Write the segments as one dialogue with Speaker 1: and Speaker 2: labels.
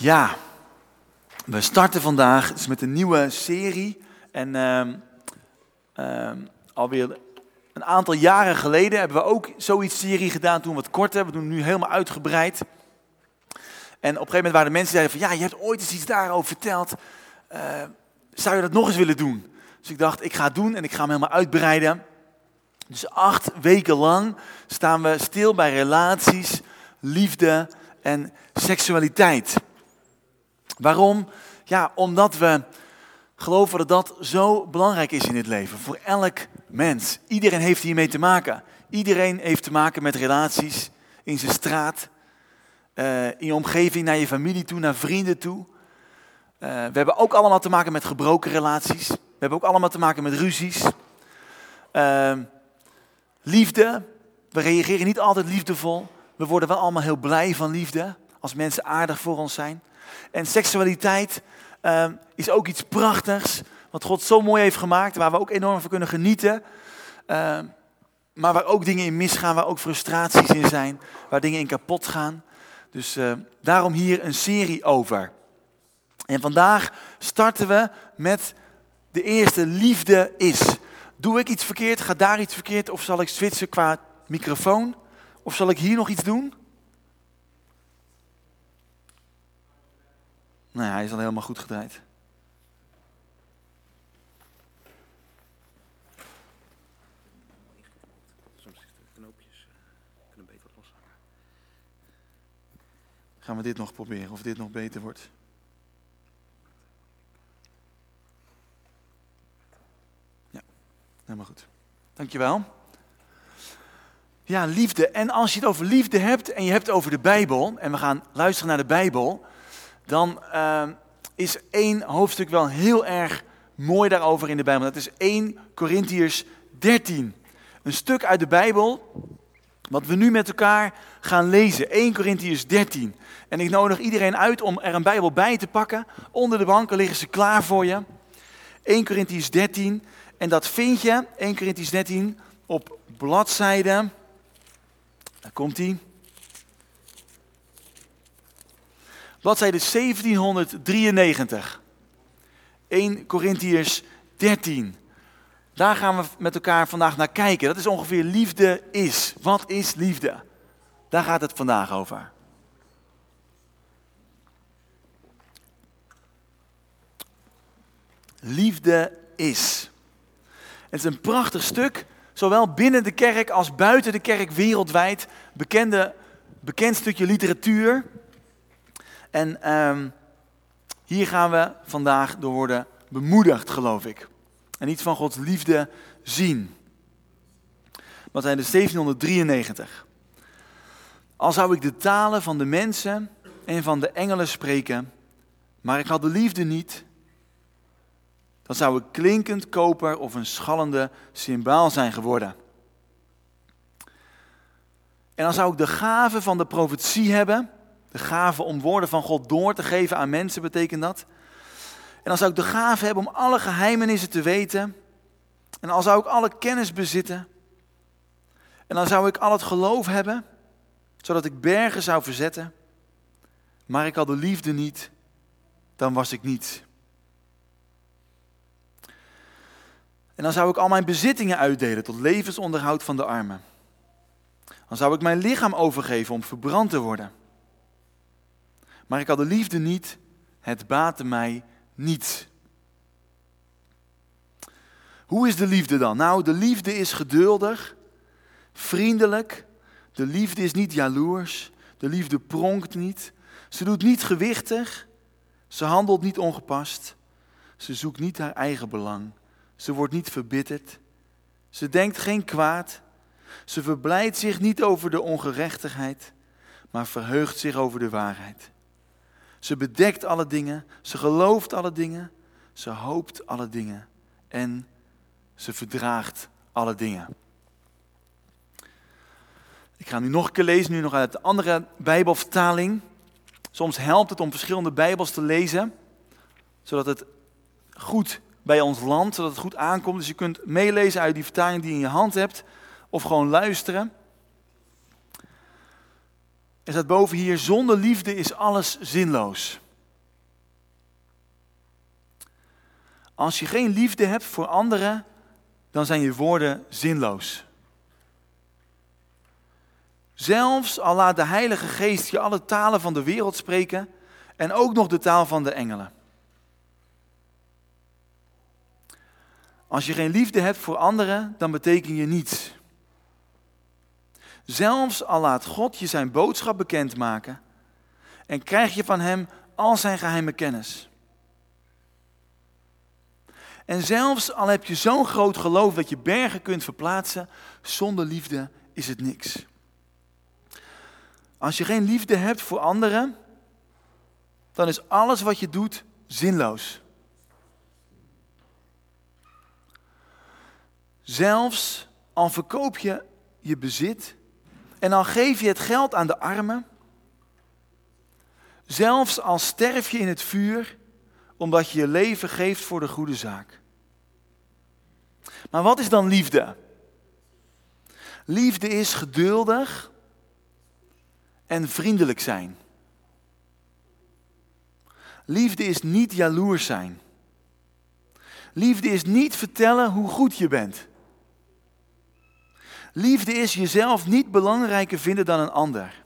Speaker 1: Ja, we starten vandaag dus met een nieuwe serie. En ehm ehm, alweer een aantal jaren geleden hebben we ook zoiets serie gedaan, toen wat korter. We doen nu helemaal uitgebreid. En op een gegeven moment waren de mensen die zeiden van, ja, je hebt ooit eens iets daarover verteld. Eh, zou je dat nog eens willen doen? Dus ik dacht, ik ga het doen en ik ga hem helemaal uitbreiden. Dus acht weken lang staan we stil bij relaties, liefde en seksualiteit. Waarom? Ja, omdat we geloven dat dat zo belangrijk is in het leven. Voor elk mens. Iedereen heeft hiermee te maken. Iedereen heeft te maken met relaties in zijn straat, eh, in je omgeving, naar je familie toe, naar vrienden toe. Eh, we hebben ook allemaal te maken met gebroken relaties. We hebben ook allemaal te maken met ruzies. Uh, liefde. We reageren niet altijd liefdevol. We worden wel allemaal heel blij van liefde. Als mensen aardig voor ons zijn. En seksualiteit uh, is ook iets prachtigs. Wat God zo mooi heeft gemaakt. Waar we ook enorm van kunnen genieten. Uh, maar waar ook dingen in misgaan. Waar ook frustraties in zijn. Waar dingen in kapot gaan. Dus uh, daarom hier een serie over. En vandaag starten we met de eerste liefde is. Doe ik iets verkeerd? Gaat daar iets verkeerd? Of zal ik switchen qua microfoon? Of zal ik hier nog iets doen? Nou, hij is al helemaal goed gedraaid.
Speaker 2: Soms is de knoopjes uh, kunnen beter loshangen.
Speaker 1: Gaan we dit nog proberen of dit nog beter wordt? Ja, helemaal goed. Dankjewel. Ja, liefde. En als je het over liefde hebt en je hebt het over de Bijbel, en we gaan luisteren naar de Bijbel, dan uh, is één hoofdstuk wel heel erg mooi daarover in de Bijbel. Dat is 1 Corinthiërs 13. Een stuk uit de Bijbel, wat we nu met elkaar gaan lezen. 1 Corinthiërs 13. En ik nodig iedereen uit om er een Bijbel bij te pakken. Onder de banken liggen ze klaar voor je. 1 Corinthiërs 13. En dat vind je, 1 Corinthiërs 13, op bladzijde. Daar komt hij. Bladzijde 1793. 1 Corinthiërs 13. Daar gaan we met elkaar vandaag naar kijken. Dat is ongeveer liefde is. Wat is liefde? Daar gaat het vandaag over. Liefde is. Het is een prachtig stuk, zowel binnen de kerk als buiten de kerk wereldwijd. Bekende, bekend stukje literatuur. En um, hier gaan we vandaag door worden bemoedigd, geloof ik. En iets van Gods liefde zien. De 1793. Al zou ik de talen van de mensen en van de engelen spreken, maar ik had de liefde niet, dan zou ik klinkend koper of een schallende symbaal zijn geworden. En dan zou ik de gave van de profetie hebben, de gave om woorden van God door te geven aan mensen betekent dat. En dan zou ik de gave hebben om alle geheimenissen te weten. En dan zou ik alle kennis bezitten. En dan zou ik al het geloof hebben, zodat ik bergen zou verzetten. Maar ik had de liefde niet, dan was ik niets. En dan zou ik al mijn bezittingen uitdelen tot levensonderhoud van de armen. Dan zou ik mijn lichaam overgeven om verbrand te worden. Maar ik had de liefde niet, het baatte mij niets. Hoe is de liefde dan? Nou, de liefde is geduldig, vriendelijk. De liefde is niet jaloers. De liefde pronkt niet. Ze doet niet gewichtig. Ze handelt niet ongepast. Ze zoekt niet haar eigen belang. Ze wordt niet verbitterd. Ze denkt geen kwaad. Ze verblijdt zich niet over de ongerechtigheid, maar verheugt zich over de waarheid. Ze bedekt alle dingen, ze gelooft alle dingen, ze hoopt alle dingen en ze verdraagt alle dingen. Ik ga nu nog een keer lezen, nu nog uit de andere Bijbelvertaling. Soms helpt het om verschillende Bijbels te lezen, zodat het goed bij ons land, zodat het goed aankomt. Dus je kunt meelezen uit die vertaling die je in je hand hebt, of gewoon luisteren. Er staat boven hier, zonder liefde is alles zinloos. Als je geen liefde hebt voor anderen, dan zijn je woorden zinloos. Zelfs al laat de Heilige Geest je alle talen van de wereld spreken en ook nog de taal van de engelen. Als je geen liefde hebt voor anderen, dan betekent je niets. Zelfs al laat God je zijn boodschap bekendmaken en krijg je van hem al zijn geheime kennis. En zelfs al heb je zo'n groot geloof dat je bergen kunt verplaatsen, zonder liefde is het niks. Als je geen liefde hebt voor anderen, dan is alles wat je doet zinloos. Zelfs al verkoop je je bezit en al geef je het geld aan de armen, zelfs al sterf je in het vuur omdat je je leven geeft voor de goede zaak. Maar wat is dan liefde? Liefde is geduldig en vriendelijk zijn. Liefde is niet jaloers zijn. Liefde is niet vertellen hoe goed je bent. Liefde is jezelf niet belangrijker vinden dan een ander.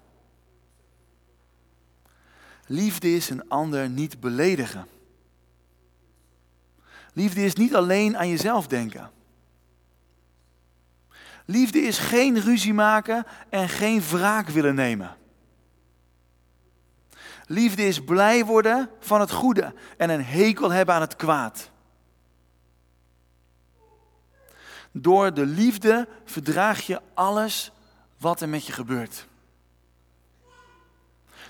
Speaker 1: Liefde is een ander niet beledigen. Liefde is niet alleen aan jezelf denken. Liefde is geen ruzie maken en geen wraak willen nemen. Liefde is blij worden van het goede en een hekel hebben aan het kwaad. Door de liefde verdraag je alles wat er met je gebeurt.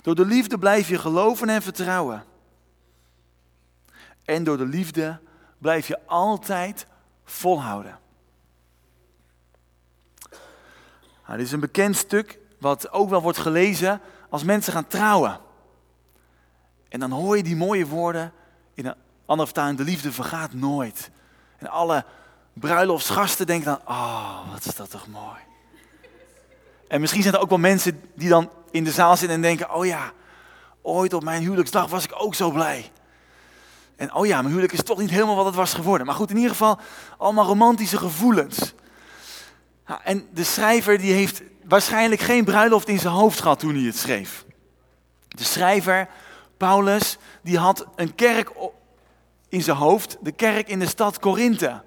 Speaker 1: Door de liefde blijf je geloven en vertrouwen. En door de liefde blijf je altijd volhouden. Nou, dit is een bekend stuk wat ook wel wordt gelezen als mensen gaan trouwen. En dan hoor je die mooie woorden in een andere vertaling, de liefde vergaat nooit. En alle bruiloftsgasten denken dan, oh, wat is dat toch mooi. En misschien zijn er ook wel mensen die dan in de zaal zitten en denken, oh ja, ooit op mijn huwelijksdag was ik ook zo blij. En oh ja, mijn huwelijk is toch niet helemaal wat het was geworden. Maar goed, in ieder geval allemaal romantische gevoelens. en de schrijver die heeft waarschijnlijk geen bruiloft in zijn hoofd gehad toen hij het schreef. De schrijver, Paulus, die had een kerk in zijn hoofd, de kerk in de stad Korinthe.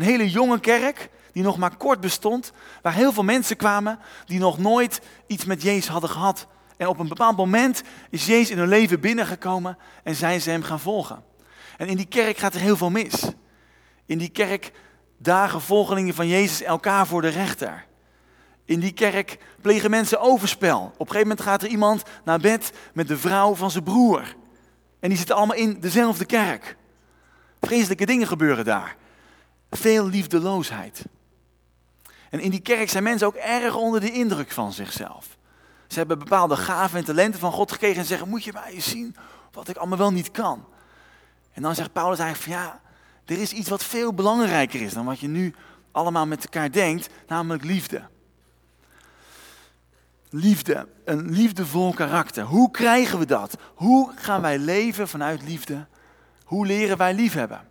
Speaker 1: Een hele jonge kerk die nog maar kort bestond, waar heel veel mensen kwamen die nog nooit iets met Jezus hadden gehad. En op een bepaald moment is Jezus in hun leven binnengekomen en zijn ze hem gaan volgen. En in die kerk gaat er heel veel mis. In die kerk dagen volgelingen van Jezus elkaar voor de rechter. In die kerk plegen mensen overspel. Op een gegeven moment gaat er iemand naar bed met de vrouw van zijn broer. En die zitten allemaal in dezelfde kerk. Vreselijke dingen gebeuren daar. Veel liefdeloosheid. En in die kerk zijn mensen ook erg onder de indruk van zichzelf. Ze hebben bepaalde gaven en talenten van God gekregen en zeggen: Moet je mij eens zien wat ik allemaal wel niet kan. En dan zegt Paulus eigenlijk van ja, er is iets wat veel belangrijker is dan wat je nu allemaal met elkaar denkt, namelijk liefde. Liefde, een liefdevol karakter. Hoe krijgen we dat? Hoe gaan wij leven vanuit liefde? Hoe leren wij liefhebben?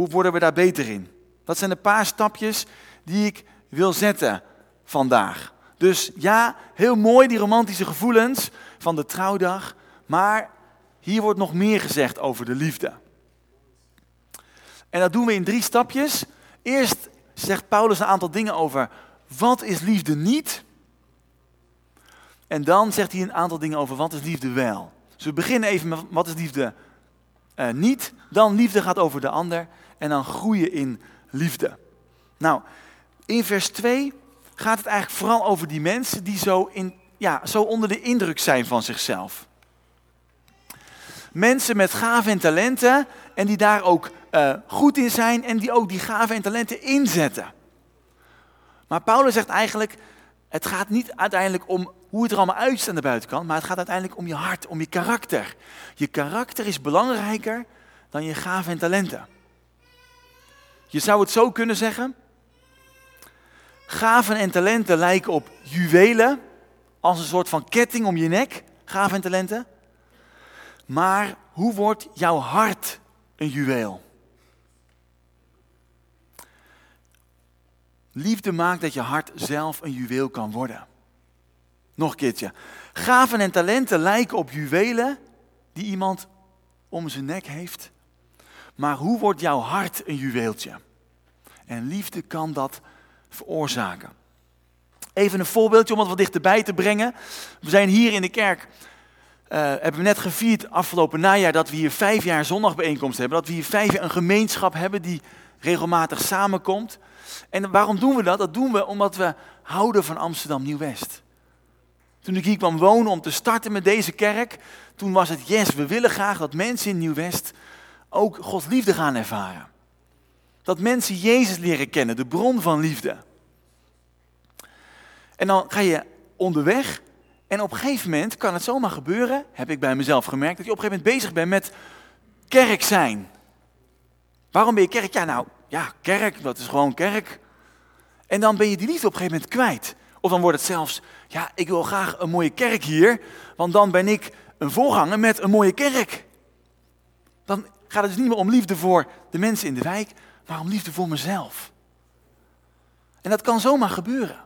Speaker 1: Hoe worden we daar beter in? Dat zijn een paar stapjes die ik wil zetten vandaag. Dus ja, heel mooi die romantische gevoelens van de trouwdag, maar hier wordt nog meer gezegd over de liefde. En dat doen we in drie stapjes. Eerst zegt Paulus een aantal dingen over wat is liefde niet. En dan zegt hij een aantal dingen over wat is liefde wel. Dus we beginnen even met wat is liefde uh, niet. Dan liefde gaat over de ander. En dan groeien in liefde. Nou, in vers 2 gaat het eigenlijk vooral over die mensen die zo, in, ja, zo onder de indruk zijn van zichzelf. Mensen met gaven en talenten en die daar ook uh, goed in zijn en die ook die gaven en talenten inzetten. Maar Paulus zegt eigenlijk, het gaat niet uiteindelijk om hoe het er allemaal uitziet aan de buitenkant, maar het gaat uiteindelijk om je hart, om je karakter. Je karakter is belangrijker dan je gaven en talenten. Je zou het zo kunnen zeggen. Gaven en talenten lijken op juwelen, als een soort van ketting om je nek, gaven en talenten. Maar hoe wordt jouw hart een juweel. Liefde maakt dat je hart zelf een juweel kan worden. Nog een keertje. Gaven en talenten lijken op juwelen die iemand om zijn nek heeft. Maar hoe wordt jouw hart een juweeltje? En liefde kan dat veroorzaken. Even een voorbeeldje om het wat dichterbij te brengen. We zijn hier in de kerk, uh, hebben we net gevierd afgelopen najaar dat we hier vijf jaar zondagbijeenkomst hebben. Dat we hier vijf jaar een gemeenschap hebben die regelmatig samenkomt. En waarom doen we dat? Dat doen we omdat we houden van Amsterdam Nieuw-West. Toen ik hier kwam wonen om te starten met deze kerk, toen was het yes, we willen graag dat mensen in Nieuw-West ook Gods liefde gaan ervaren. Dat mensen Jezus leren kennen, de bron van liefde. En dan ga je onderweg en op een gegeven moment kan het zomaar gebeuren, heb ik bij mezelf gemerkt, dat je op een gegeven moment bezig bent met kerk zijn. Waarom ben je kerk? Ja, nou, ja, kerk, dat is gewoon kerk. En dan ben je die liefde op een gegeven moment kwijt. Of dan wordt het zelfs, ja, ik wil graag een mooie kerk hier, want dan ben ik een voorganger met een mooie kerk. Dan gaat dus niet meer om liefde voor de mensen in de wijk, maar om liefde voor mezelf. En dat kan zomaar gebeuren.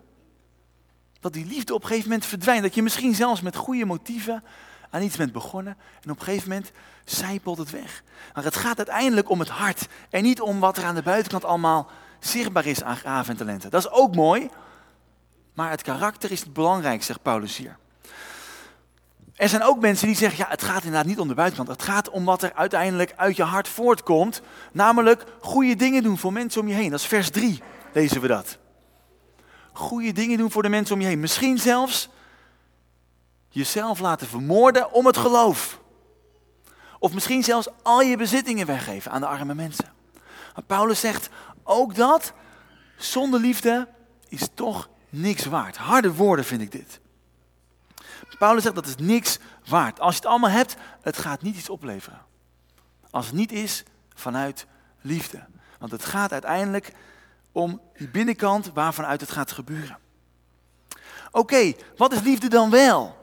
Speaker 1: Dat die liefde op een gegeven moment verdwijnt. Dat je misschien zelfs met goede motieven aan iets bent begonnen. En op een gegeven moment zijpelt het weg. Maar het gaat uiteindelijk om het hart. En niet om wat er aan de buitenkant allemaal zichtbaar is aan gaven en talenten. Dat is ook mooi. Maar het karakter is het belangrijk, zegt Paulus hier. Er zijn ook mensen die zeggen, ja, het gaat inderdaad niet om de buitenkant. Het gaat om wat er uiteindelijk uit je hart voortkomt. Namelijk goede dingen doen voor mensen om je heen. Dat is vers 3, lezen we dat. Goede dingen doen voor de mensen om je heen. Misschien zelfs jezelf laten vermoorden om het geloof. Of misschien zelfs al je bezittingen weggeven aan de arme mensen. Maar Paulus zegt ook dat zonder liefde is toch niks waard. Harde woorden vind ik dit. Paulus zegt dat is niks waard. Als je het allemaal hebt, het gaat niet iets opleveren. Als het niet is vanuit liefde. Want het gaat uiteindelijk om die binnenkant waarvanuit het gaat gebeuren. Oké, wat is liefde dan wel?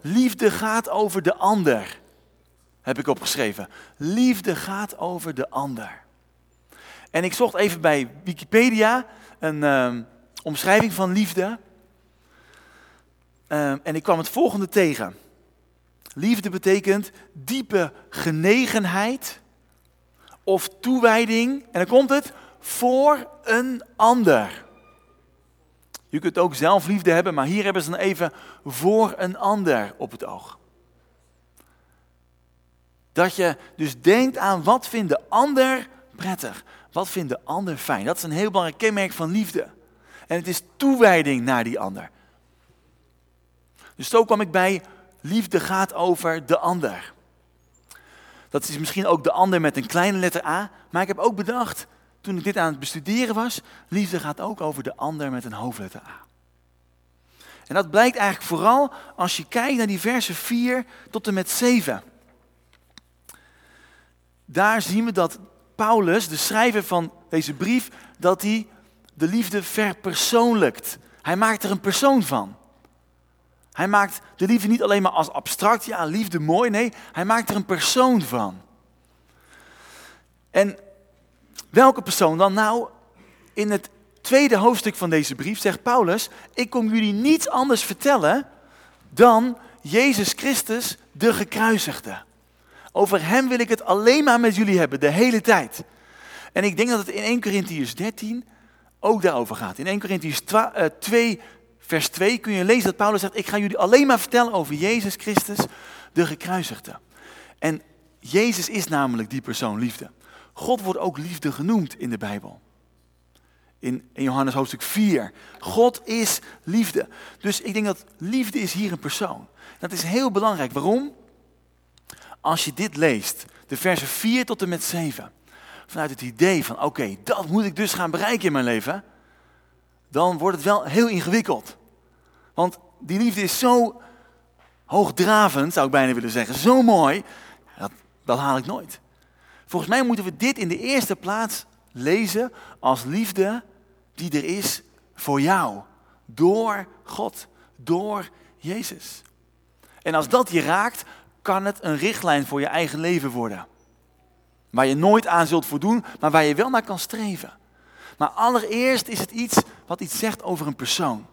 Speaker 1: Liefde gaat over de ander, heb ik opgeschreven. Liefde gaat over de ander. En ik zocht even bij Wikipedia een uh, omschrijving van liefde. Uh, en ik kwam het volgende tegen. Liefde betekent diepe genegenheid of toewijding. En dan komt het voor een ander. Je kunt ook zelf liefde hebben, maar hier hebben ze dan even voor een ander op het oog. Dat je dus denkt aan wat vindt de ander prettig, wat vindt de ander fijn. Dat is een heel belangrijk kenmerk van liefde. En het is toewijding naar die ander. Dus zo kwam ik bij liefde gaat over de ander. Dat is misschien ook de ander met een kleine letter A, maar ik heb ook bedacht, toen ik dit aan het bestuderen was, liefde gaat ook over de ander met een hoofdletter A. En dat blijkt eigenlijk vooral als je kijkt naar die versen 4 tot en met 7. Daar zien we dat Paulus, de schrijver van deze brief, dat hij de liefde verpersoonlijkt. Hij maakt er een persoon van. Hij maakt de liefde niet alleen maar als abstract, ja, liefde mooi. Nee, hij maakt er een persoon van. En welke persoon dan? Nou, in het tweede hoofdstuk van deze brief zegt Paulus: Ik kom jullie niets anders vertellen dan Jezus Christus, de gekruisigde. Over hem wil ik het alleen maar met jullie hebben, de hele tijd. En ik denk dat het in 1 Corinthians 13 ook daarover gaat. In 1 Corinthians 2, vers 2 kun je lezen dat Paulus zegt, ik ga jullie alleen maar vertellen over Jezus Christus, de gekruisigde. En Jezus is namelijk die persoon liefde. God wordt ook liefde genoemd in de Bijbel. In, in Johannes hoofdstuk 4. God is liefde. Dus ik denk dat liefde is hier een persoon. Dat is heel belangrijk. Waarom? Als je dit leest, de versen 4 tot en met 7, vanuit het idee van oké, dat moet ik dus gaan bereiken in mijn leven, dan wordt het wel heel ingewikkeld. Want die liefde is zo hoogdravend, zou ik bijna willen zeggen, zo mooi, dat, dat haal ik nooit. Volgens mij moeten we dit in de eerste plaats lezen als liefde die er is voor jou. Door God, door Jezus. En als dat je raakt, kan het een richtlijn voor je eigen leven worden. Waar je nooit aan zult voldoen, maar waar je wel naar kan streven. Maar allereerst is het iets wat iets zegt over een persoon.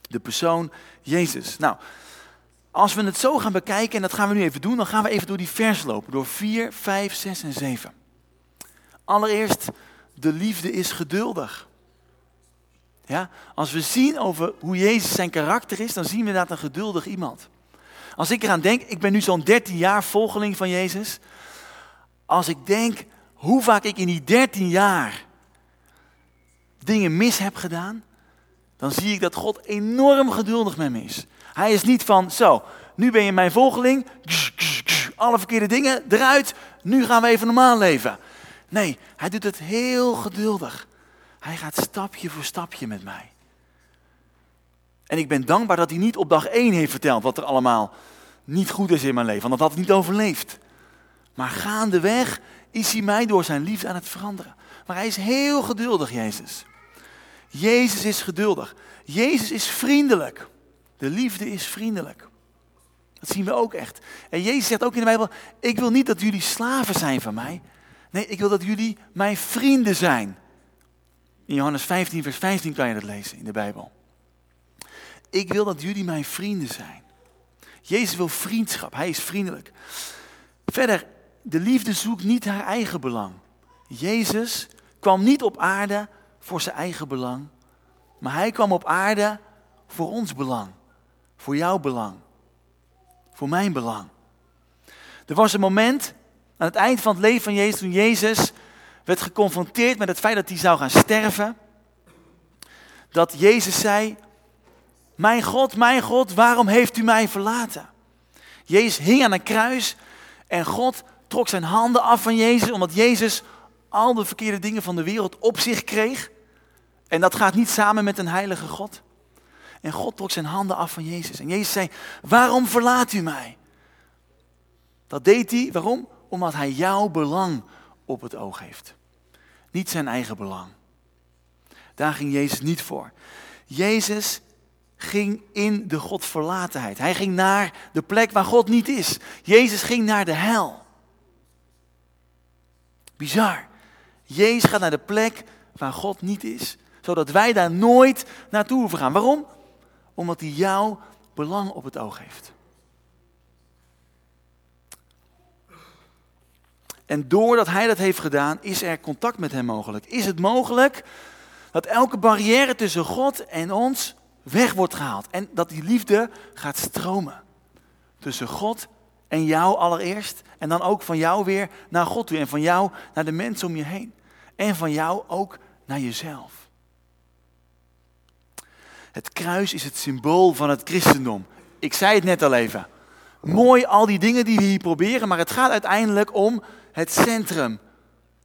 Speaker 1: De persoon Jezus. Nou, als we het zo gaan bekijken, en dat gaan we nu even doen, dan gaan we even door die vers lopen. Door 4, 5, 6 en 7. Allereerst, de liefde is geduldig. Ja, als we zien over hoe Jezus zijn karakter is, dan zien we dat een geduldig iemand. Als ik eraan denk, ik ben nu zo'n 13 jaar volgeling van Jezus. Als ik denk hoe vaak ik in die 13 jaar dingen mis heb gedaan, dan zie ik dat God enorm geduldig met me is. Hij is niet van, zo, nu ben je mijn volgeling, alle verkeerde dingen eruit, nu gaan we even normaal leven. Nee, hij doet het heel geduldig. Hij gaat stapje voor stapje met mij. En ik ben dankbaar dat hij niet op dag één heeft verteld wat er allemaal niet goed is in mijn leven, want dat had ik niet overleefd. Maar gaandeweg is hij mij door zijn liefde aan het veranderen. Maar hij is heel geduldig, Jezus. Jezus is geduldig. Jezus is vriendelijk. De liefde is vriendelijk. Dat zien we ook echt. En Jezus zegt ook in de Bijbel: Ik wil niet dat jullie slaven zijn van mij. Nee, ik wil dat jullie mijn vrienden zijn. In Johannes 15, vers 15 kan je dat lezen in de Bijbel. Ik wil dat jullie mijn vrienden zijn. Jezus wil vriendschap, hij is vriendelijk. Verder, de liefde zoekt niet haar eigen belang. Jezus kwam niet op aarde voor zijn eigen belang, maar hij kwam op aarde voor ons belang, voor jouw belang, voor mijn belang. Er was een moment aan het eind van het leven van Jezus, toen Jezus werd geconfronteerd met het feit dat hij zou gaan sterven, dat Jezus zei, mijn God, mijn God, waarom heeft u mij verlaten? Jezus hing aan een kruis en God trok zijn handen af van Jezus, omdat Jezus al de verkeerde dingen van de wereld op zich kreeg. En dat gaat niet samen met een heilige God. En God trok zijn handen af van Jezus. En Jezus zei, waarom verlaat u mij? Dat deed hij, waarom? Omdat hij jouw belang op het oog heeft. Niet zijn eigen belang. Daar ging Jezus niet voor. Jezus ging in de Godverlatenheid. Hij ging naar de plek waar God niet is. Jezus ging naar de hel. Bizar. Jezus gaat naar de plek waar God niet is. Zodat wij daar nooit naartoe hoeven gaan. Waarom? Omdat hij jouw belang op het oog heeft. En doordat hij dat heeft gedaan, is er contact met hem mogelijk. Is het mogelijk dat elke barrière tussen God en ons weg wordt gehaald. En dat die liefde gaat stromen. Tussen God en jou allereerst. En dan ook van jou weer naar God toe. En van jou naar de mensen om je heen. En van jou ook naar jezelf. Het kruis is het symbool van het christendom. Ik zei het net al even. Mooi al die dingen die we hier proberen, maar het gaat uiteindelijk om het centrum.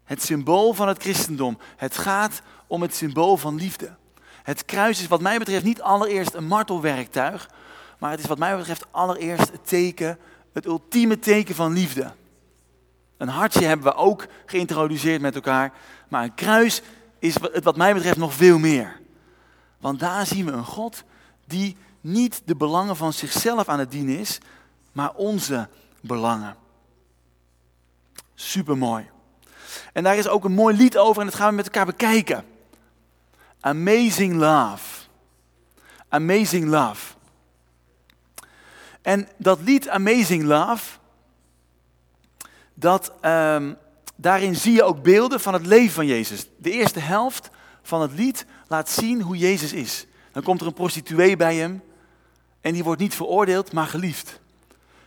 Speaker 1: Het symbool van het christendom. Het gaat om het symbool van liefde. Het kruis is wat mij betreft niet allereerst een martelwerktuig, maar het is wat mij betreft allereerst het teken, het ultieme teken van liefde. Een hartje hebben we ook geïntroduceerd met elkaar, maar een kruis is het wat mij betreft nog veel meer. Want daar zien we een God die niet de belangen van zichzelf aan het dienen is, maar onze belangen. Supermooi. En daar is ook een mooi lied over en dat gaan we met elkaar bekijken. Amazing Love. Amazing Love. En dat lied Amazing Love, dat, um, daarin zie je ook beelden van het leven van Jezus. De eerste helft van het lied laat zien hoe Jezus is. Dan komt er een prostituee bij hem en die wordt niet veroordeeld, maar geliefd.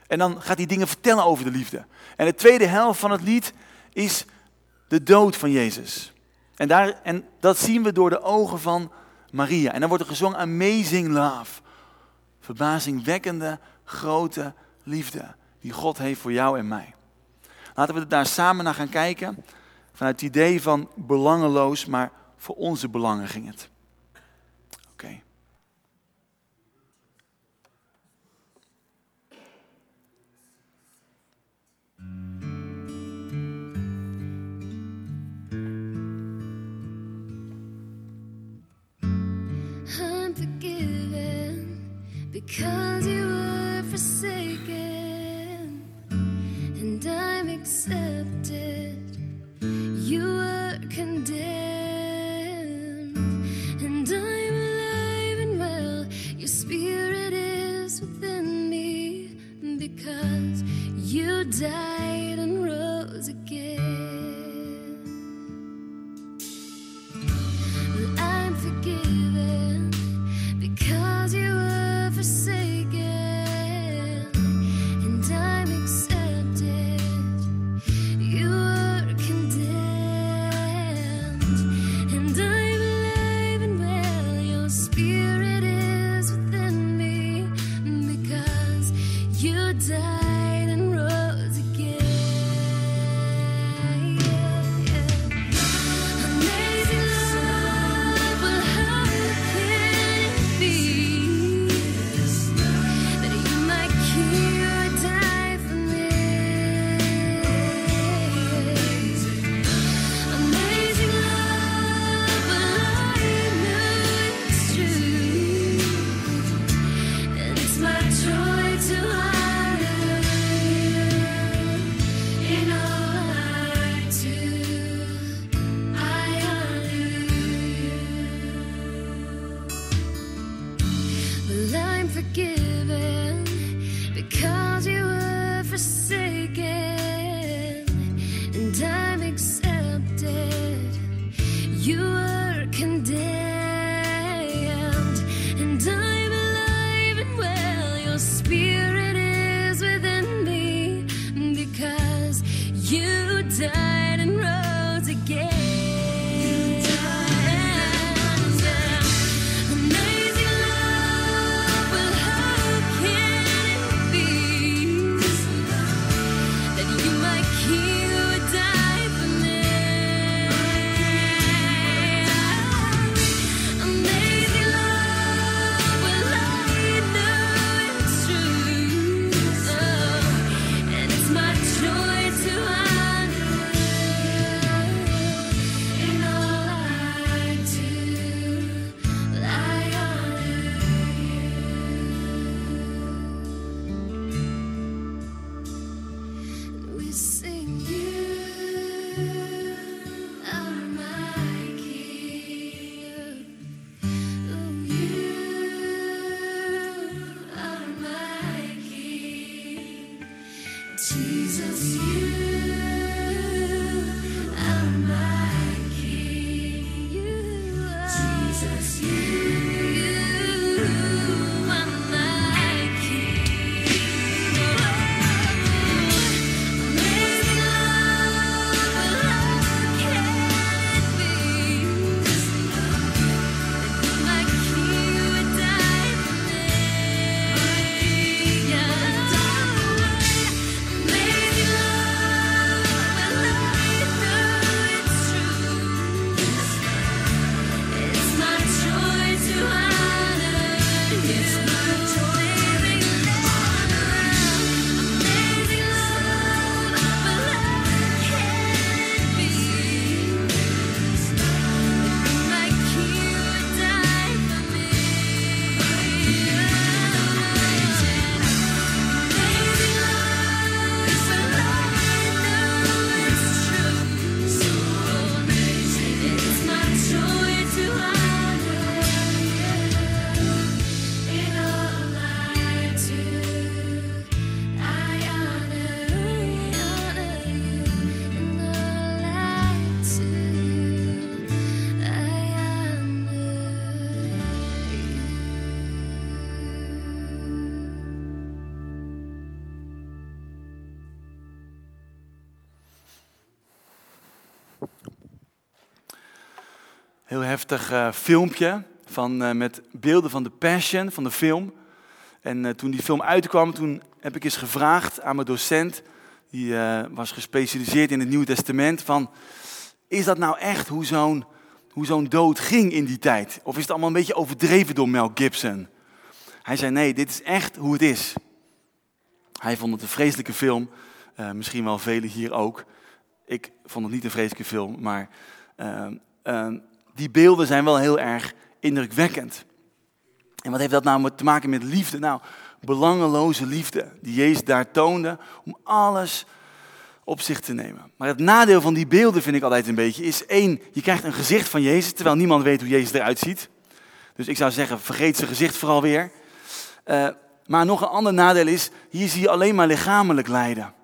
Speaker 1: En dan gaat hij dingen vertellen over de liefde. En de tweede helft van het lied is de dood van Jezus. En, daar, en dat zien we door de ogen van Maria. En dan wordt er gezongen Amazing Love. Verbazingwekkende, grote liefde die God heeft voor jou en mij. Laten we daar samen naar gaan kijken. Vanuit het idee van belangeloos, maar voor onze belangen ging het. Oké.
Speaker 3: because you were forsaken, and I'm accepted. died and
Speaker 1: heftig eh, filmpje van, eh, met beelden van de Passion, van de film. En eh, toen die film uitkwam, toen heb ik eens gevraagd aan mijn docent, die was gespecialiseerd in het Nieuwe Testament, van is dat nou echt hoe zo'n hoe zo'n dood ging in die tijd? Of is het allemaal een beetje overdreven door Mel Gibson? Hij zei nee, dit is echt hoe het is. Hij vond het een vreselijke film, misschien wel velen hier ook. Ik vond het niet een vreselijke film, maar die beelden zijn wel heel erg indrukwekkend. En wat heeft dat nou te maken met liefde? Nou, belangeloze liefde die Jezus daar toonde om alles op zich te nemen. Maar het nadeel van die beelden vind ik altijd een beetje is één, je krijgt een gezicht van Jezus terwijl niemand weet hoe Jezus eruit ziet. Dus ik zou zeggen, vergeet zijn gezicht vooral weer. Eh, maar nog een ander nadeel is, hier zie je alleen maar lichamelijk lijden.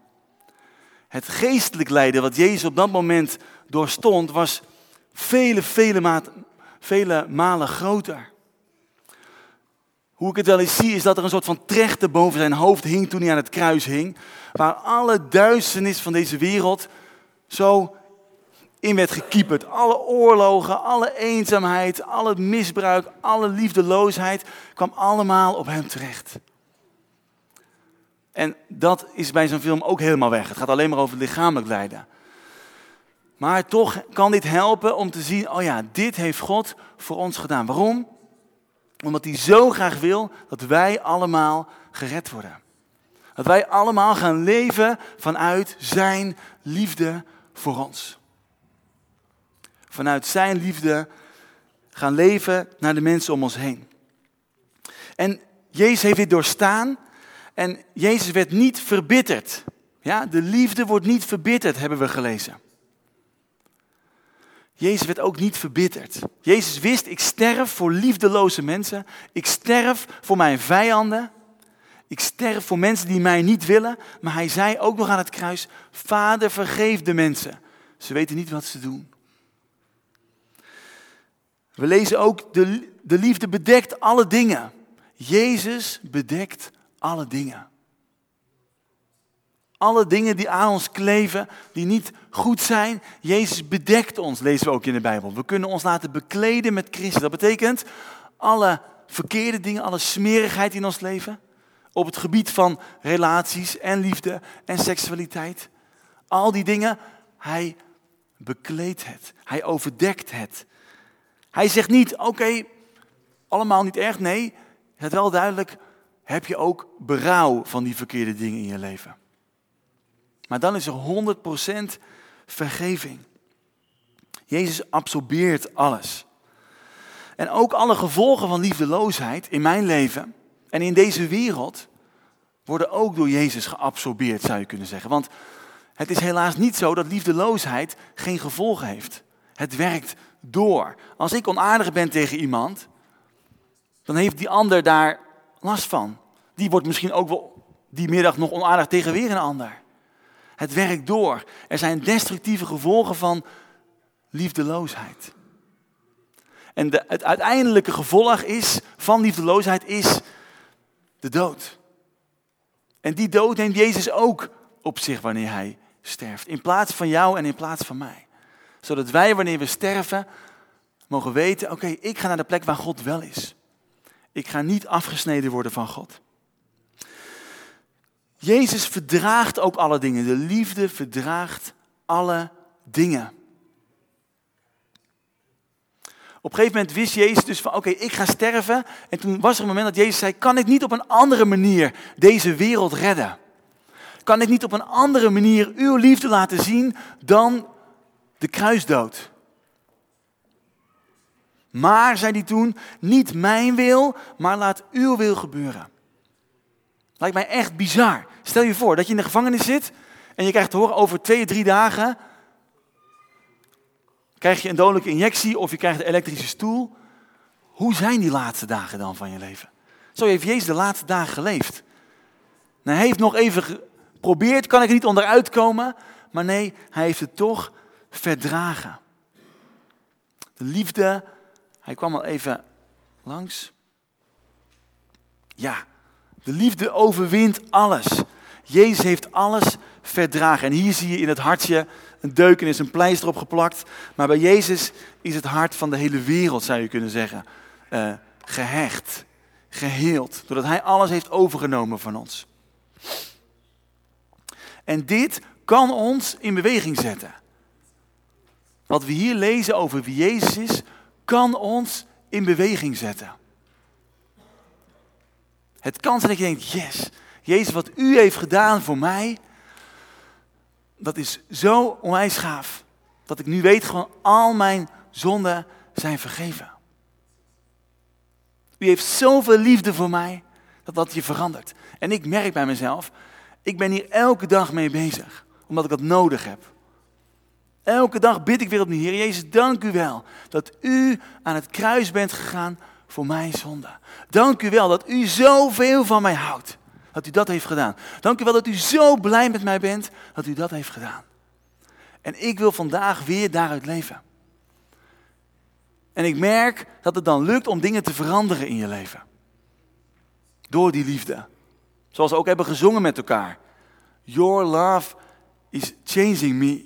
Speaker 1: Het geestelijk lijden wat Jezus op dat moment doorstond, was vele, vele, maat, vele malen groter. Hoe ik het wel eens zie, is dat er een soort van trechter boven zijn hoofd hing toen hij aan het kruis hing. Waar alle duisternis van deze wereld zo in werd gekieperd. Alle oorlogen, alle eenzaamheid, alle misbruik, alle liefdeloosheid kwam allemaal op hem terecht. En dat is bij zo'n film ook helemaal weg. Het gaat alleen maar over lichamelijk lijden. Maar toch kan dit helpen om te zien, oh ja, dit heeft God voor ons gedaan. Waarom? Omdat hij zo graag wil dat wij allemaal gered worden. Dat wij allemaal gaan leven vanuit zijn liefde voor ons. Vanuit zijn liefde gaan leven naar de mensen om ons heen. En Jezus heeft dit doorstaan en Jezus werd niet verbitterd. Ja, de liefde wordt niet verbitterd, hebben we gelezen. Jezus werd ook niet verbitterd. Jezus wist, ik sterf voor liefdeloze mensen. Ik sterf voor mijn vijanden. Ik sterf voor mensen die mij niet willen. Maar hij zei ook nog aan het kruis, Vader vergeef de mensen. Ze weten niet wat ze doen. We lezen ook, de, de liefde bedekt alle dingen. Jezus bedekt alle dingen. Alle dingen die aan ons kleven, die niet goed zijn, Jezus bedekt ons, lezen we ook in de Bijbel. We kunnen ons laten bekleden met Christus. Dat betekent alle verkeerde dingen, alle smerigheid in ons leven, op het gebied van relaties en liefde en seksualiteit. Al die dingen, hij bekleedt het. Hij overdekt het. Hij zegt niet, oké, allemaal niet erg. Nee, het wel duidelijk, heb je ook berouw van die verkeerde dingen in je leven. Maar dan is er 100% vergeving. Jezus absorbeert alles. En ook alle gevolgen van liefdeloosheid in mijn leven en in deze wereld worden ook door Jezus geabsorbeerd, zou je kunnen zeggen. Want het is helaas niet zo dat liefdeloosheid geen gevolgen heeft. Het werkt door. Als ik onaardig ben tegen iemand, dan heeft die ander daar last van. Die wordt misschien ook wel die middag nog onaardig tegen weer een ander. Het werkt door. Er zijn destructieve gevolgen van liefdeloosheid. En de, het uiteindelijke gevolg is, van liefdeloosheid is de dood. En die dood neemt Jezus ook op zich wanneer hij sterft. In plaats van jou en in plaats van mij. Zodat wij wanneer we sterven mogen weten, oké, ik ga naar de plek waar God wel is. Ik ga niet afgesneden worden van God. Jezus verdraagt ook alle dingen. De liefde verdraagt alle dingen. Op een gegeven moment wist Jezus dus van, oké, ik ga sterven. En toen was er een moment dat Jezus zei, kan ik niet op een andere manier deze wereld redden? Kan ik niet op een andere manier uw liefde laten zien dan de kruisdood? Maar, zei hij toen, niet mijn wil, maar laat uw wil gebeuren. Lijkt mij echt bizar. Stel je voor dat je in de gevangenis zit en je krijgt te horen over twee, drie dagen krijg je een dodelijke injectie of je krijgt een elektrische stoel. Hoe zijn die laatste dagen dan van je leven? Zo heeft Jezus de laatste dagen geleefd. Nou, hij heeft nog even geprobeerd, kan ik er niet onderuit komen, maar nee, hij heeft het toch verdragen. De liefde, hij kwam al even langs. Ja, de liefde overwint alles. Jezus heeft alles verdragen. En hier zie je in het hartje een deuk en is een pleister opgeplakt. Maar bij Jezus is het hart van de hele wereld, zou je kunnen zeggen, uh, gehecht, geheeld. Doordat Hij alles heeft overgenomen van ons. En dit kan ons in beweging zetten. Wat we hier lezen over wie Jezus is, kan ons in beweging zetten. Het kan zijn dat je denkt, yes, Jezus, wat u heeft gedaan voor mij, dat is zo onwijs gaaf. Dat ik nu weet gewoon al mijn zonden zijn vergeven. U heeft zoveel liefde voor mij, dat dat je verandert. En ik merk bij mezelf, ik ben hier elke dag mee bezig, omdat ik dat nodig heb. Elke dag bid ik weer opnieuw, Heer Jezus, dank u wel dat u aan het kruis bent gegaan voor mijn zonde. Dank u wel dat u zoveel van mij houdt. dat u dat heeft gedaan. Dank u wel dat u zo blij met mij bent dat u dat heeft gedaan. En ik wil vandaag weer daaruit leven. En ik merk dat het dan lukt om dingen te veranderen in je leven. Door die liefde. Zoals we ook hebben gezongen met elkaar. Your love is changing me.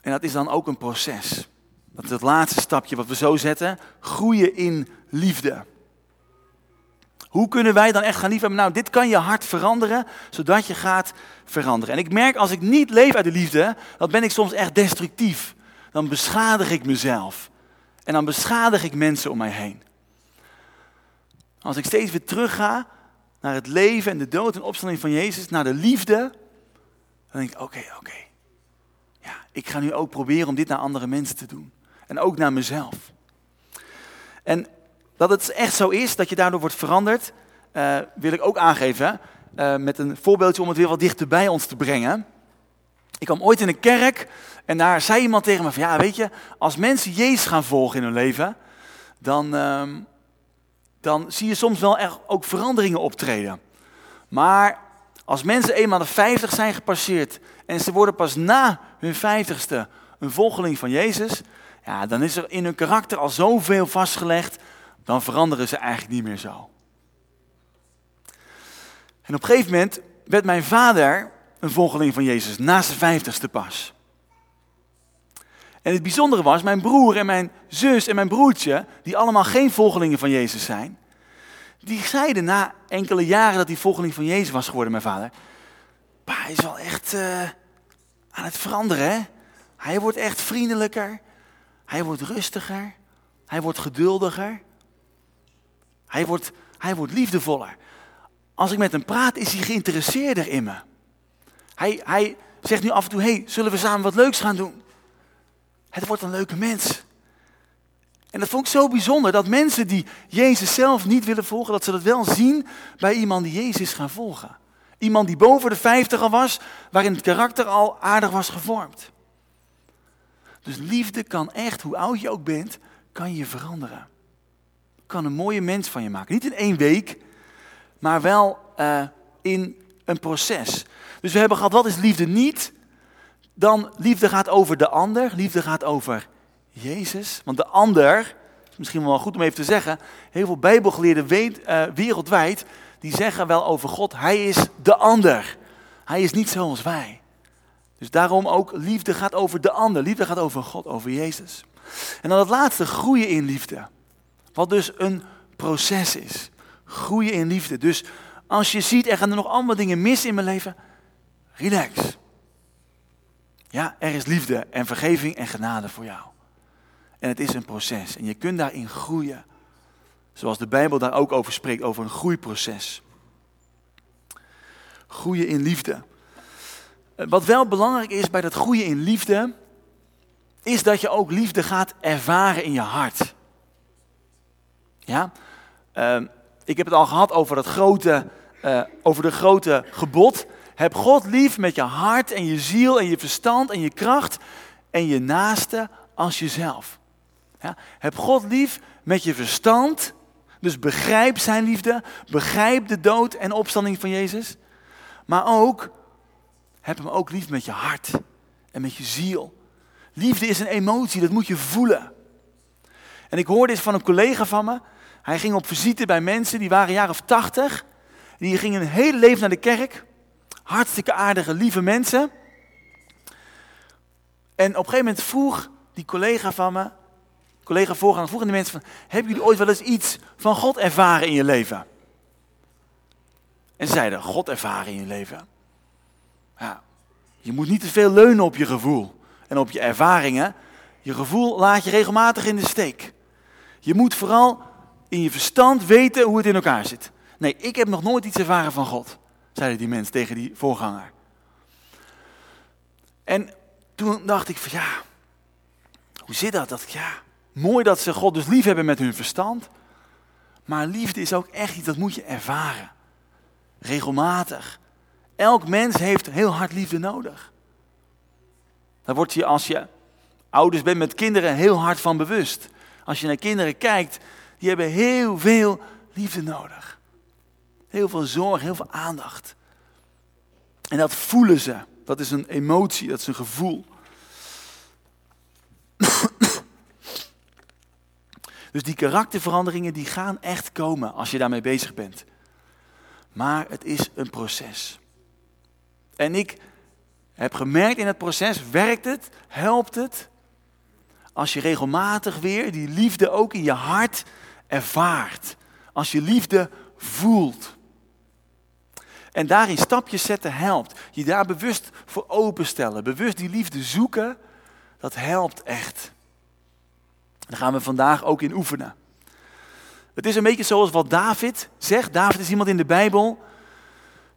Speaker 1: En dat is dan ook een proces. Dat is het laatste stapje wat we zo zetten. Groeien in liefde. Hoe kunnen wij dan echt gaan liefhebben? Nou, dit kan je hart veranderen, zodat je gaat veranderen. En ik merk als ik niet leef uit de liefde, dan ben ik soms echt destructief. Dan beschadig ik mezelf. En dan beschadig ik mensen om mij heen. Als ik steeds weer terugga naar het leven en de dood en opstanding van Jezus, naar de liefde, dan denk ik, oké, oké. Ja, ik ga nu ook proberen om dit naar andere mensen te doen. En ook naar mezelf. En dat het echt zo is, dat je daardoor wordt veranderd, uh, wil ik ook aangeven uh, met een voorbeeldje om het weer wat dichter bij ons te brengen. Ik kwam ooit in een kerk en daar zei iemand tegen me van, ja weet je, als mensen Jezus gaan volgen in hun leven, dan, uh, dan zie je soms wel echt ook veranderingen optreden. Maar als mensen eenmaal de 50 zijn gepasseerd en ze worden pas na hun 50ste een volgeling van Jezus, ja, dan is er in hun karakter al zoveel vastgelegd dan veranderen ze eigenlijk niet meer zo. En op een gegeven moment werd mijn vader een volgeling van Jezus, na zijn vijftigste pas. En het bijzondere was, mijn broer en mijn zus en mijn broertje, die allemaal geen volgelingen van Jezus zijn, die zeiden na enkele jaren dat hij volgeling van Jezus was geworden, mijn vader. Pa, hij is wel echt uh, aan het veranderen, hè? Hij wordt echt vriendelijker, hij wordt rustiger, hij wordt geduldiger. Hij wordt, hij wordt liefdevoller. Als ik met hem praat, is hij geïnteresseerder in me. Hij, hij zegt nu af en toe, hey, zullen we samen wat leuks gaan doen? Het wordt een leuke mens. En dat vond ik zo bijzonder, dat mensen die Jezus zelf niet willen volgen, dat ze dat wel zien bij iemand die Jezus gaan volgen. Iemand die boven de vijftig al was, waarin het karakter al aardig was gevormd. Dus liefde kan echt, hoe oud je ook bent, kan je veranderen kan een mooie mens van je maken. Niet in één week, maar wel uh, in een proces. Dus we hebben gehad, wat is liefde niet? Dan, liefde gaat over de ander, liefde gaat over Jezus. Want de ander, misschien wel goed om even te zeggen, heel veel bijbelgeleerden weet, uh, wereldwijd, die zeggen wel over God, hij is de ander. Hij is niet zoals wij. Dus daarom ook, liefde gaat over de ander, liefde gaat over God, over Jezus. En dan het laatste, groeien in liefde. Wat dus een proces is. Groeien in liefde. Dus als je ziet, er gaan er nog allemaal dingen mis in mijn leven, relax. Ja, er is liefde en vergeving en genade voor jou. En het is een proces en je kunt daarin groeien. Zoals de Bijbel daar ook over spreekt, over een groeiproces. Groeien in liefde. Wat wel belangrijk is bij dat groeien in liefde, is dat je ook liefde gaat ervaren in je hart. Ja? Uh, ik heb het al gehad over, dat grote, uh, over de grote gebod. Heb God lief met je hart en je ziel en je verstand en je kracht en je naaste als jezelf. Ja? Heb God lief met je verstand, dus begrijp zijn liefde, begrijp de dood en opstanding van Jezus. Maar ook, heb hem ook lief met je hart en met je ziel. Liefde is een emotie, dat moet je voelen. En ik hoorde eens van een collega van me, hij ging op visite bij mensen, die waren jaar of tachtig. Die gingen een hele leven naar de kerk. Hartstikke aardige, lieve mensen. En op een gegeven moment vroeg die collega van me, collega voorganger, vroegen de mensen van, hebben jullie ooit wel eens iets van God ervaren in je leven? En ze zeiden, God ervaren in je leven. Ja, je moet niet te veel leunen op je gevoel en op je ervaringen. Je gevoel laat je regelmatig in de steek. Je moet vooral in je verstand weten hoe het in elkaar zit. Nee, ik heb nog nooit iets ervaren van God, zeiden die mensen tegen die voorganger. En toen dacht ik van ja, hoe zit dat? Dat ja, mooi dat ze God dus lief hebben met hun verstand. Maar liefde is ook echt iets dat moet je ervaren. Regelmatig. Elk mens heeft heel hard liefde nodig. Daar word je als je ouders bent met kinderen heel hard van bewust. Als je naar kinderen kijkt, die hebben heel veel liefde nodig. Heel veel zorg, heel veel aandacht. En dat voelen ze. Dat is een emotie, dat is een gevoel. Dus die karakterveranderingen die gaan echt komen als je daarmee bezig bent. Maar het is een proces. En ik heb gemerkt in het proces, werkt het, helpt het, als je regelmatig weer die liefde ook in je hart ervaart. Als je liefde voelt. En daarin stapjes zetten helpt. Je daar bewust voor openstellen, bewust die liefde zoeken, dat helpt echt. Daar gaan we vandaag ook in oefenen. Het is een beetje zoals wat David zegt. David is iemand in de Bijbel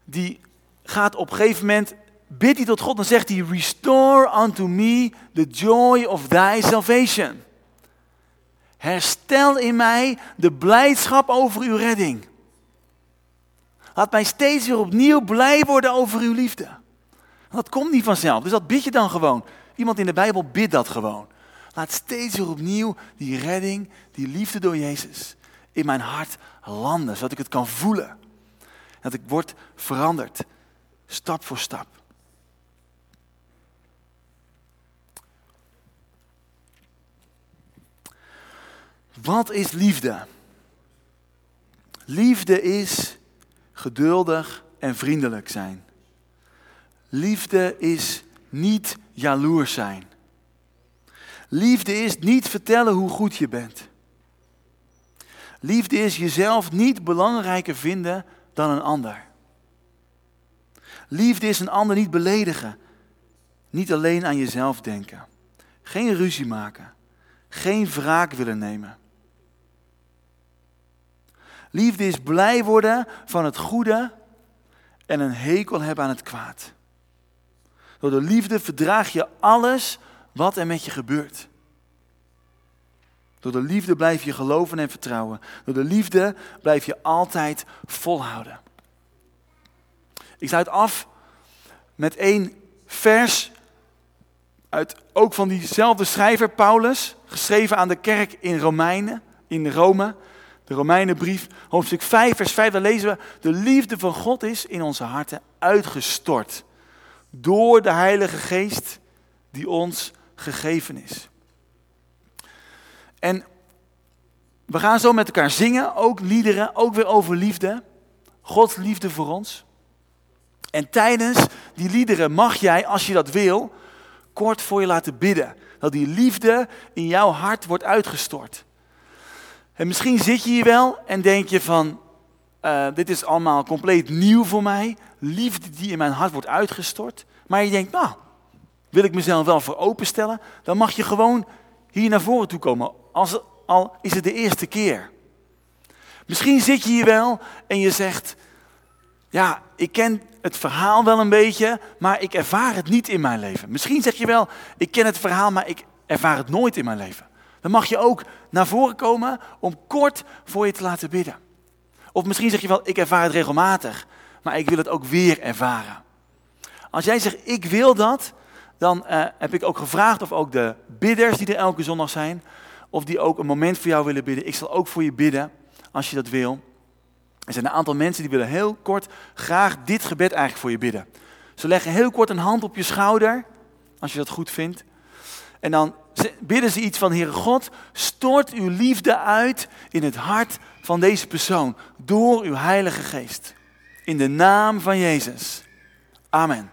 Speaker 1: die gaat op een gegeven moment, bidt hij tot God en zegt hij, restore unto me the joy of thy salvation. Herstel in mij de blijdschap over uw redding. Laat mij steeds weer opnieuw blij worden over uw liefde. Dat komt niet vanzelf, dus dat bid je dan gewoon. Iemand in de Bijbel bidt dat gewoon. Laat steeds weer opnieuw die redding, die liefde door Jezus in mijn hart landen, zodat ik het kan voelen. Dat ik word veranderd, stap voor stap. Wat is liefde? Liefde is geduldig en vriendelijk zijn. Liefde is niet jaloers zijn. Liefde is niet vertellen hoe goed je bent. Liefde is jezelf niet belangrijker vinden dan een ander. Liefde is een ander niet beledigen. Niet alleen aan jezelf denken. Geen ruzie maken. Geen wraak willen nemen. Liefde is blij worden van het goede en een hekel hebben aan het kwaad. Door de liefde verdraag je alles wat er met je gebeurt. Door de liefde blijf je geloven en vertrouwen. Door de liefde blijf je altijd volhouden. Ik sluit af met één vers uit ook van diezelfde schrijver Paulus, geschreven aan de kerk in Romeinen, in Rome, de Romeinenbrief, hoofdstuk 5, vers 5, daar lezen we, de liefde van God is in onze harten uitgestort door de Heilige Geest die ons gegeven is. En we gaan zo met elkaar zingen, ook liederen, ook weer over liefde. Gods liefde voor ons. En tijdens die liederen mag jij, als je dat wil, kort voor je laten bidden. Dat die liefde in jouw hart wordt uitgestort. En misschien zit je hier wel en denk je van, uh, dit is allemaal compleet nieuw voor mij. Liefde die in mijn hart wordt uitgestort. Maar je denkt, nou, wil ik mezelf wel voor openstellen? Dan mag je gewoon hier naar voren toe komen. Als, al is het de eerste keer. Misschien zit je hier wel en je zegt, ja, ik ken het verhaal wel een beetje, maar ik ervaar het niet in mijn leven. Misschien zeg je wel, ik ken het verhaal, maar ik ervaar het nooit in mijn leven. Dan mag je ook naar voren komen om kort voor je te laten bidden. Of misschien zeg je wel, ik ervaar het regelmatig, maar ik wil het ook weer ervaren. Als jij zegt, ik wil dat, dan uh, heb ik ook gevraagd of ook de bidders die er elke zondag zijn, of die ook een moment voor jou willen bidden. Ik zal ook voor je bidden, als je dat wil. Er zijn een aantal mensen die willen heel kort graag dit gebed eigenlijk voor je bidden. Ze leggen heel kort een hand op je schouder, als je dat goed vindt. En dan bidden ze iets van, Heere God, stort uw liefde uit in het hart van deze persoon door uw Heilige Geest. In de naam van Jezus. Amen.